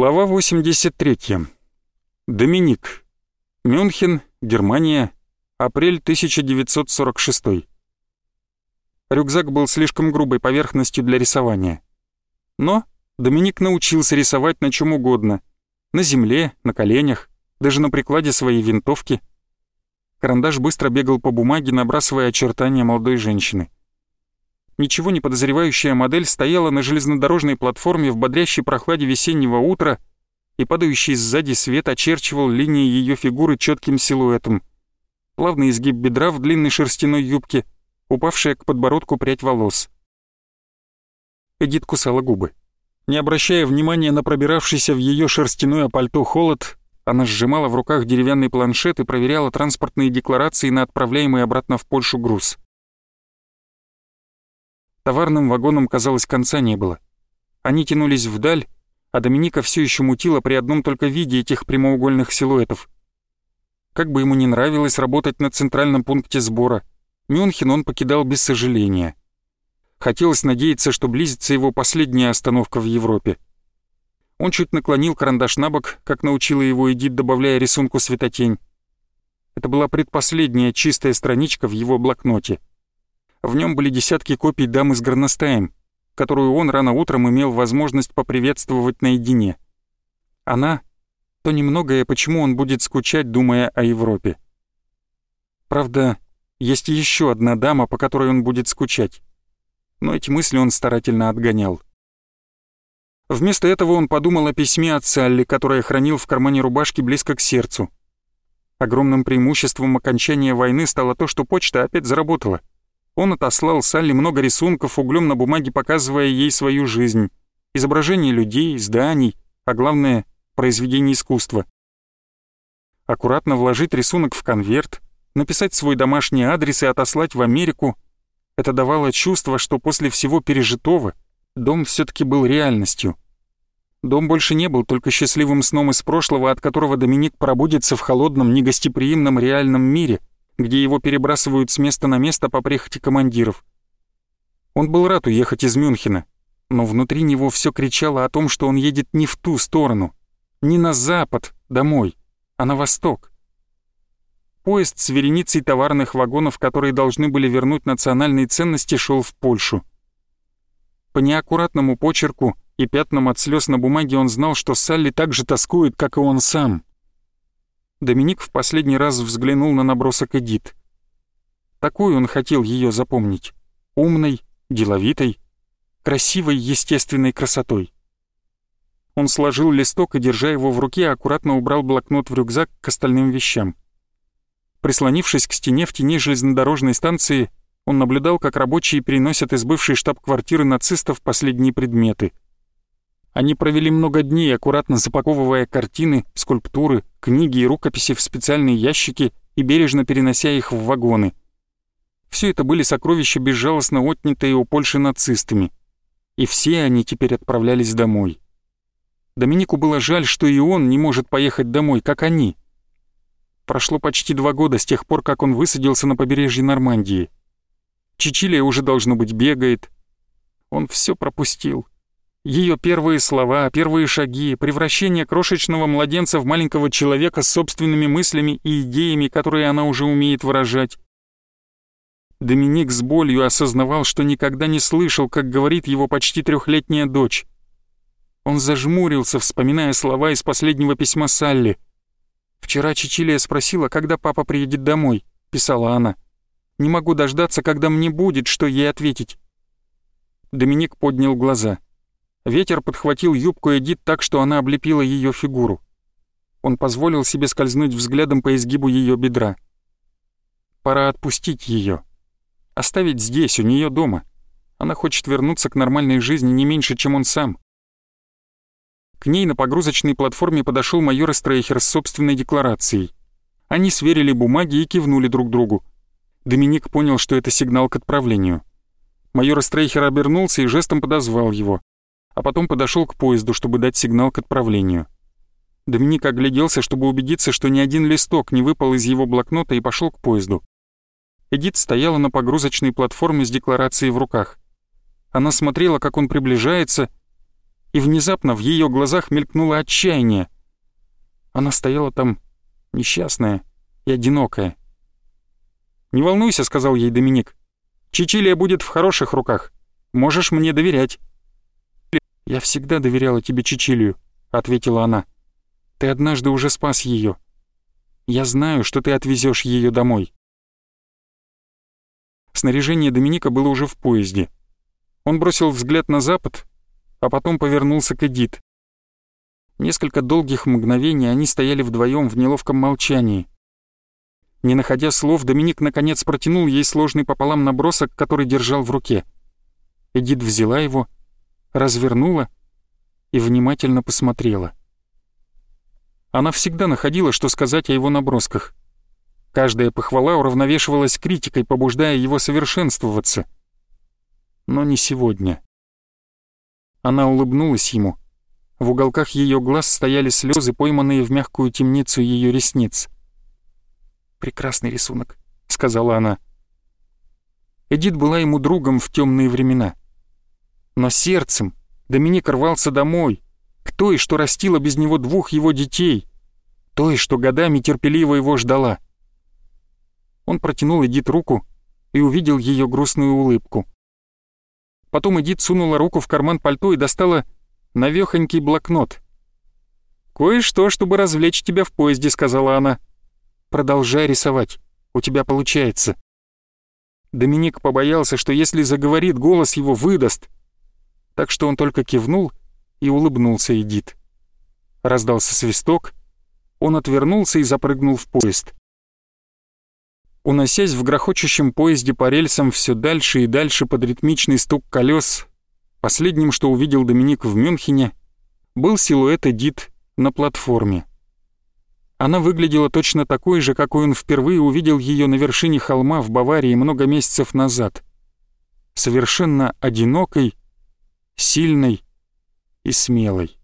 Глава 83. Доминик. Мюнхен, Германия. Апрель 1946. Рюкзак был слишком грубой поверхностью для рисования. Но Доминик научился рисовать на чем угодно. На земле, на коленях, даже на прикладе своей винтовки. Карандаш быстро бегал по бумаге, набрасывая очертания молодой женщины. Ничего не подозревающая модель стояла на железнодорожной платформе в бодрящей прохладе весеннего утра, и падающий сзади свет очерчивал линии ее фигуры четким силуэтом. Плавный изгиб бедра в длинной шерстяной юбке, упавшая к подбородку прядь волос. Эдит кусала губы. Не обращая внимания на пробиравшийся в ее шерстяное пальто холод, она сжимала в руках деревянный планшет и проверяла транспортные декларации на отправляемый обратно в Польшу груз. Товарным вагонам, казалось, конца не было. Они тянулись вдаль, а Доминика все еще мутила при одном только виде этих прямоугольных силуэтов. Как бы ему ни нравилось работать на центральном пункте сбора, Мюнхен он покидал без сожаления. Хотелось надеяться, что близится его последняя остановка в Европе. Он чуть наклонил карандаш на бок, как научила его Эдит, добавляя рисунку светотень. Это была предпоследняя чистая страничка в его блокноте — в нем были десятки копий дамы с горностаем, которую он рано утром имел возможность поприветствовать наедине. Она — то немногое, почему он будет скучать, думая о Европе. Правда, есть еще одна дама, по которой он будет скучать. Но эти мысли он старательно отгонял. Вместо этого он подумал о письме от Салли, которое хранил в кармане рубашки близко к сердцу. Огромным преимуществом окончания войны стало то, что почта опять заработала. Он отослал Салли много рисунков, углем на бумаге показывая ей свою жизнь. Изображения людей, зданий, а главное — произведений искусства. Аккуратно вложить рисунок в конверт, написать свой домашний адрес и отослать в Америку — это давало чувство, что после всего пережитого дом все таки был реальностью. Дом больше не был только счастливым сном из прошлого, от которого Доминик пробудется в холодном, негостеприимном реальном мире — где его перебрасывают с места на место по прихоти командиров. Он был рад уехать из Мюнхена, но внутри него все кричало о том, что он едет не в ту сторону, не на запад, домой, а на восток. Поезд с вереницей товарных вагонов, которые должны были вернуть национальные ценности, шел в Польшу. По неаккуратному почерку и пятнам от слез на бумаге он знал, что Салли так же тоскует, как и он сам — Доминик в последний раз взглянул на набросок Эдит. Такую он хотел ее запомнить. Умной, деловитой, красивой естественной красотой. Он сложил листок и, держа его в руке, аккуратно убрал блокнот в рюкзак к остальным вещам. Прислонившись к стене в тени железнодорожной станции, он наблюдал, как рабочие переносят из бывшей штаб-квартиры нацистов последние предметы — они провели много дней, аккуратно запаковывая картины, скульптуры, книги и рукописи в специальные ящики и бережно перенося их в вагоны. Все это были сокровища, безжалостно отнятые у Польши нацистами. И все они теперь отправлялись домой. Доминику было жаль, что и он не может поехать домой, как они. Прошло почти два года с тех пор, как он высадился на побережье Нормандии. Чичилия уже, должно быть, бегает. Он все пропустил. Ее первые слова, первые шаги, превращение крошечного младенца в маленького человека с собственными мыслями и идеями, которые она уже умеет выражать. Доминик с болью осознавал, что никогда не слышал, как говорит его почти трехлетняя дочь. Он зажмурился, вспоминая слова из последнего письма Салли. «Вчера Чичилия спросила, когда папа приедет домой», — писала она. «Не могу дождаться, когда мне будет, что ей ответить». Доминик поднял глаза — Ветер подхватил юбку Эдит так, что она облепила ее фигуру. Он позволил себе скользнуть взглядом по изгибу ее бедра. Пора отпустить ее. Оставить здесь, у нее дома. Она хочет вернуться к нормальной жизни не меньше, чем он сам. К ней на погрузочной платформе подошел майор Стрейхер с собственной декларацией. Они сверили бумаги и кивнули друг другу. Доминик понял, что это сигнал к отправлению. Майор Стрейхер обернулся и жестом подозвал его а потом подошел к поезду, чтобы дать сигнал к отправлению. Доминик огляделся, чтобы убедиться, что ни один листок не выпал из его блокнота и пошел к поезду. Эдит стояла на погрузочной платформе с декларацией в руках. Она смотрела, как он приближается, и внезапно в ее глазах мелькнуло отчаяние. Она стояла там несчастная и одинокая. «Не волнуйся», — сказал ей Доминик. «Чичилия будет в хороших руках. Можешь мне доверять». «Я всегда доверяла тебе Чичилию», — ответила она. «Ты однажды уже спас ее. Я знаю, что ты отвезешь ее домой». Снаряжение Доминика было уже в поезде. Он бросил взгляд на запад, а потом повернулся к Эдит. Несколько долгих мгновений они стояли вдвоем в неловком молчании. Не находя слов, Доминик наконец протянул ей сложный пополам набросок, который держал в руке. Эдит взяла его, развернула и внимательно посмотрела. Она всегда находила, что сказать о его набросках. Каждая похвала уравновешивалась критикой, побуждая его совершенствоваться. Но не сегодня. Она улыбнулась ему. В уголках ее глаз стояли слезы, пойманные в мягкую темницу ее ресниц. «Прекрасный рисунок», — сказала она. Эдит была ему другом в темные времена. Но сердцем Доминик рвался домой, к той, что растила без него двух его детей, той, что годами терпеливо его ждала. Он протянул Эдит руку и увидел ее грустную улыбку. Потом Эдит сунула руку в карман пальто и достала навехонький блокнот. «Кое-что, чтобы развлечь тебя в поезде», — сказала она. «Продолжай рисовать, у тебя получается». Доминик побоялся, что если заговорит, голос его выдаст. Так что он только кивнул и улыбнулся Эдит. Раздался свисток, он отвернулся и запрыгнул в поезд. Уносясь в грохочущем поезде по рельсам все дальше и дальше под ритмичный стук колес, последним, что увидел Доминик в Мюнхене, был силуэт Эдит на платформе. Она выглядела точно такой же, какой он впервые увидел ее на вершине холма в Баварии много месяцев назад. Совершенно одинокой, сильной и смелой.